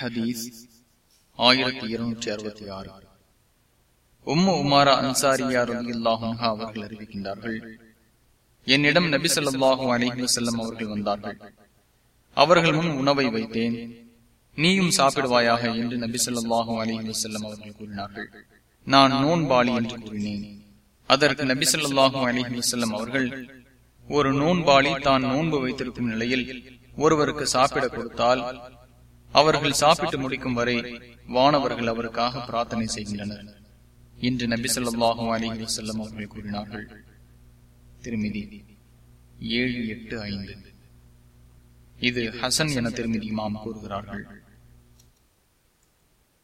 ஹதீஸ் ஆயிரத்தி இருநூற்றி அறுபத்தி ஆறு. உம்மு உமாரா அன்சாரியா ரலியல்லாஹு அவர்கள் அறிவிக்கின்றார்கள் என்னிடம் நபி சொல்லாஹு அலிஹி செல்லம் அவர்கள் வந்தார்கள். அவர்கள் முன் உணவை வைத்தேன். நீயும் சாப்பிடுவாயாக என்று நபி சொல்லாஹு அலிஹி செல்லம் அவர்கள் கூறினார்கள். நான் நோன்பாளி என்று கூறினேன். அதற்கு நபி சொல்லாஹு அலிஹி வஸல்லம் அவர்கள் ஒரு நோன்பாளி தான் நோன்பு வைத்திருக்கும் நிலையில் ஒருவருக்கு சாப்பிட கொடுத்தால் அவர்கள் சாப்பிட்டு முடிக்கும் வரை வானவர்கள் அவருக்காக பிரார்த்தனை செய்கின்றனர். என்று நபி சொல்லாஹு அலிஹி வசல்லம் அவர்கள் கூறினார்கள் திருமிதி ஏழு எட்டு ஐந்து. இது ஹசன் என திருமிதி மாம் கூறுகிறார்கள்.